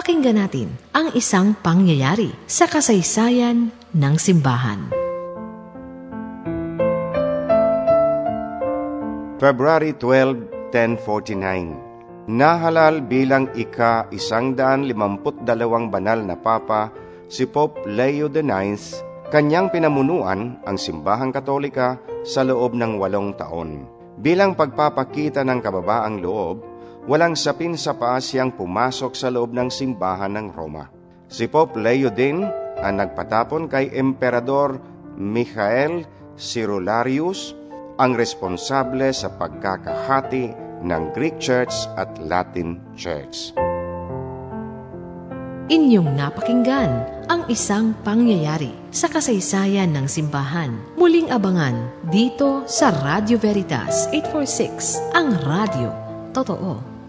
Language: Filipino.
Pakinggan natin ang isang pangyayari sa kasaysayan ng simbahan. February 12, 1049 Nahalal bilang ika isang daan limamput dalawang banal na papa si Pope Leo IX, kanyang pinamunuan ang simbahang katolika sa loob ng walong taon. Bilang pagpapakita ng kababaang loob, walang sapin sa paa siyang pumasok sa loob ng simbahan ng Roma. Si Pope Leo din ang nagpatapon kay Emperador Michael Cirularius ang responsable sa pagkakahati ng Greek Church at Latin Church. Inyong napakinggan ang isang pangyayari sa kasaysayan ng simbahan. Muling abangan dito sa Radio Veritas 846, ang radio. 多多哦。